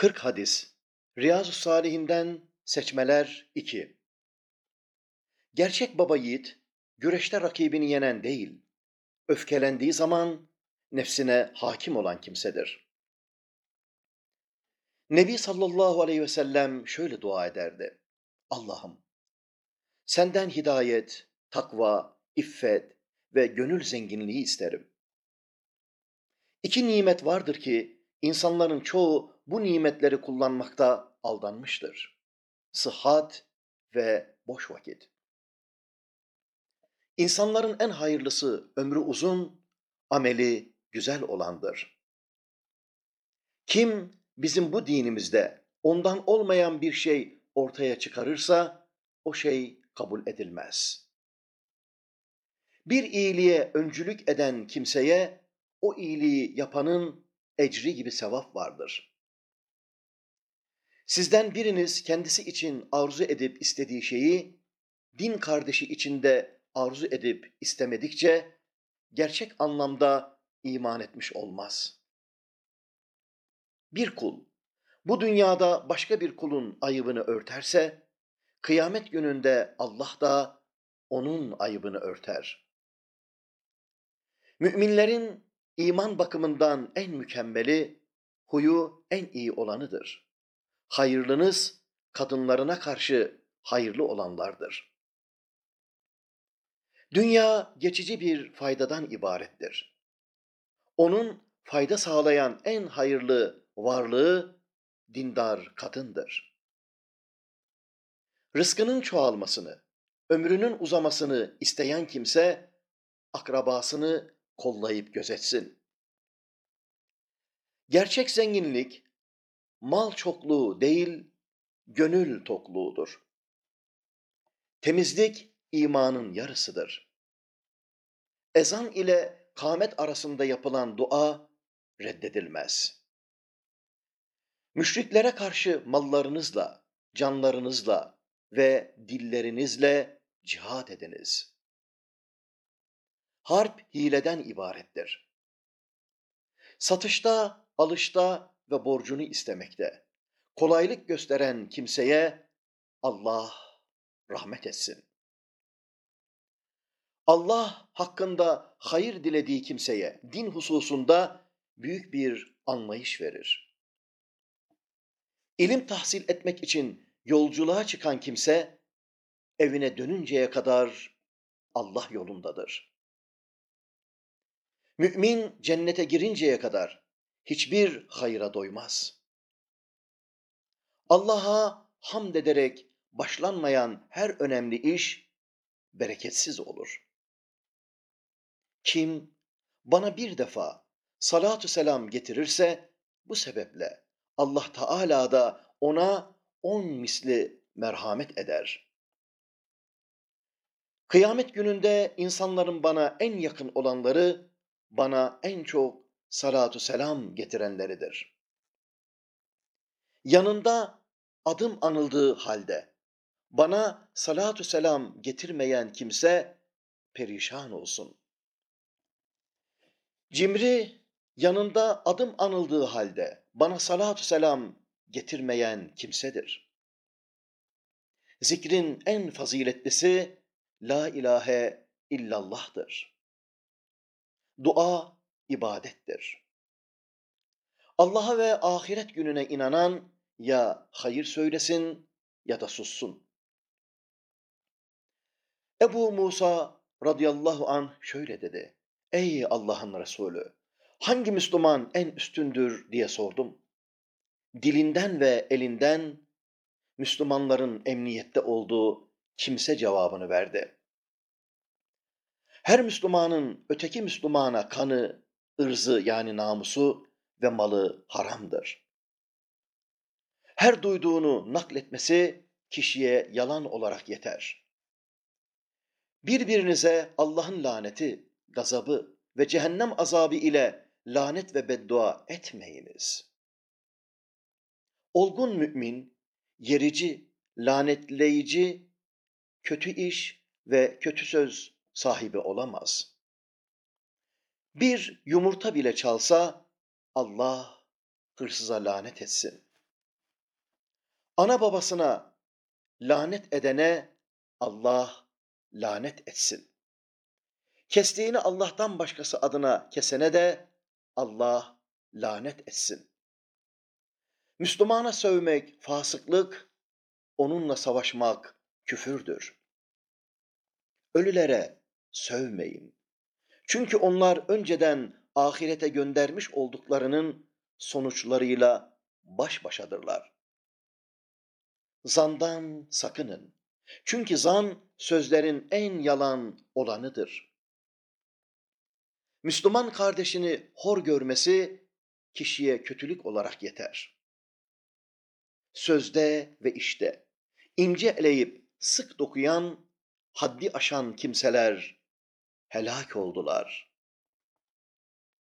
40 hadis. Riyazu Salihinden seçmeler 2. Gerçek baba yiğit, güreşte rakibini yenen değil, öfkelendiği zaman nefsine hakim olan kimsedir. Nebi sallallahu aleyhi ve sellem şöyle dua ederdi. Allah'ım, senden hidayet, takva, iffet ve gönül zenginliği isterim. İki nimet vardır ki insanların çoğu bu nimetleri kullanmakta aldanmıştır. Sıhhat ve boş vakit. İnsanların en hayırlısı ömrü uzun, ameli güzel olandır. Kim bizim bu dinimizde ondan olmayan bir şey ortaya çıkarırsa o şey kabul edilmez. Bir iyiliğe öncülük eden kimseye o iyiliği yapanın ecri gibi sevap vardır. Sizden biriniz kendisi için arzu edip istediği şeyi din kardeşi içinde arzu edip istemedikçe gerçek anlamda iman etmiş olmaz. Bir kul bu dünyada başka bir kulun ayıbını örterse kıyamet gününde Allah da onun ayıbını örter. Müminlerin iman bakımından en mükemmeli, huyu en iyi olanıdır. Hayırlınız kadınlarına karşı hayırlı olanlardır. Dünya geçici bir faydadan ibarettir. Onun fayda sağlayan en hayırlı varlığı dindar kadındır. Rızkının çoğalmasını, ömrünün uzamasını isteyen kimse akrabasını kollayıp gözetsin. Gerçek zenginlik mal çokluğu değil, gönül tokluğudur. Temizlik imanın yarısıdır. Ezan ile kâmet arasında yapılan dua reddedilmez. Müşriklere karşı mallarınızla, canlarınızla ve dillerinizle cihad ediniz. Harp hileden ibarettir. Satışta, alışta ve borcunu istemekte kolaylık gösteren kimseye Allah rahmet etsin. Allah hakkında hayır dilediği kimseye din hususunda büyük bir anlayış verir. İlim tahsil etmek için yolculuğa çıkan kimse evine dönünceye kadar Allah yolundadır. Mümin cennete girinceye kadar hiçbir hayra doymaz. Allah'a hamd ederek başlanmayan her önemli iş bereketsiz olur. Kim bana bir defa salatu selam getirirse bu sebeple Allah Teala da ona on misli merhamet eder. Kıyamet gününde insanların bana en yakın olanları bana en çok salatu selam getirenleridir. Yanında adım anıldığı halde bana salatu selam getirmeyen kimse perişan olsun. Cimri yanında adım anıldığı halde bana salatu selam getirmeyen kimsedir. Zikrin en faziletlisi La ilahe illallah'tır. Dua ibadettir. Allah'a ve ahiret gününe inanan ya hayır söylesin ya da sussun. Ebu Musa radıyallahu an şöyle dedi. Ey Allah'ın Resulü! Hangi Müslüman en üstündür diye sordum. Dilinden ve elinden Müslümanların emniyette olduğu kimse cevabını verdi. Her Müslümanın öteki Müslümana kanı, ırzı yani namusu ve malı haramdır. Her duyduğunu nakletmesi kişiye yalan olarak yeter. Birbirinize Allah'ın laneti, gazabı ve cehennem azabı ile lanet ve beddua etmeyiniz. Olgun mümin, yerici, lanetleyici, kötü iş ve kötü söz sahibi olamaz. Bir yumurta bile çalsa Allah hırsıza lanet etsin. Ana babasına lanet edene Allah lanet etsin. Kestiğini Allah'tan başkası adına kesene de Allah lanet etsin. Müslümana sövmek fasıklık, onunla savaşmak küfürdür. Ölülere sövmeyin. Çünkü onlar önceden ahirete göndermiş olduklarının sonuçlarıyla baş başadırlar. Zandan sakının. Çünkü zan sözlerin en yalan olanıdır. Müslüman kardeşini hor görmesi kişiye kötülük olarak yeter. Sözde ve işte ince eleyip sık dokuyan, haddi aşan kimseler helak oldular.